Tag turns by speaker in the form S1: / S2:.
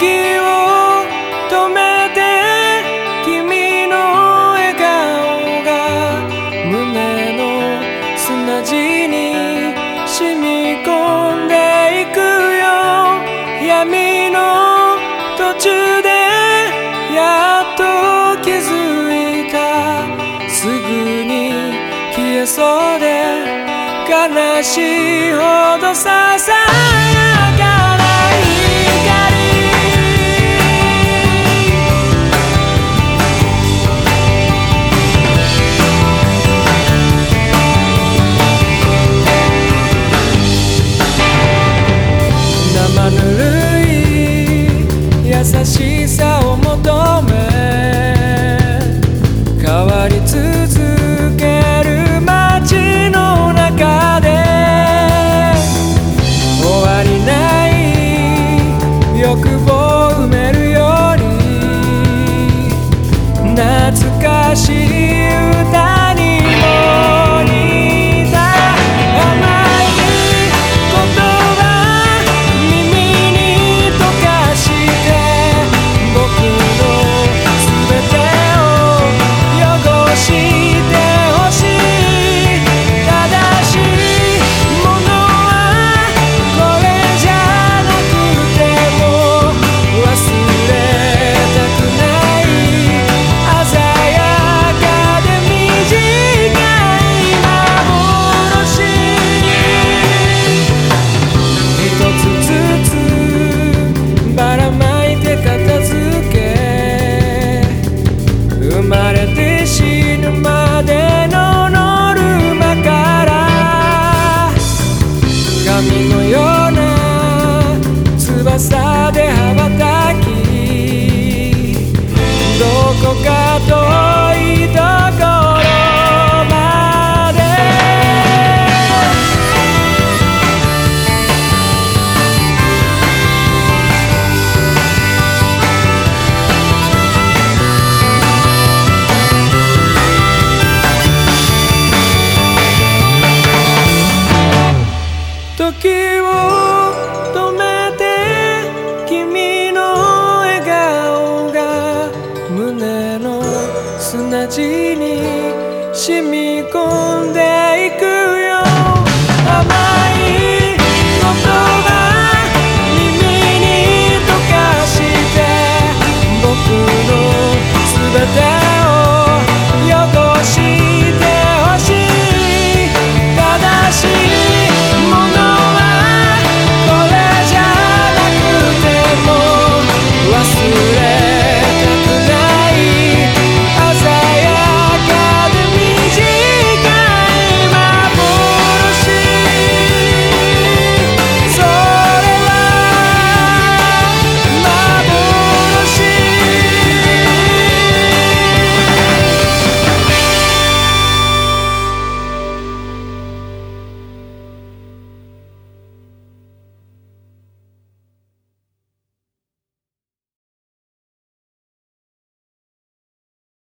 S1: 息を止めて君の笑顔が胸の砂地に染み込んでいくよ闇の途中でやっと気づいたすぐに消えそうで悲しいほどささやい優しさを求め変わり続ける街の中で終わりない欲望を埋めるより懐かしい紙のような翼で羽ばたきどこか遠ちに染み込んで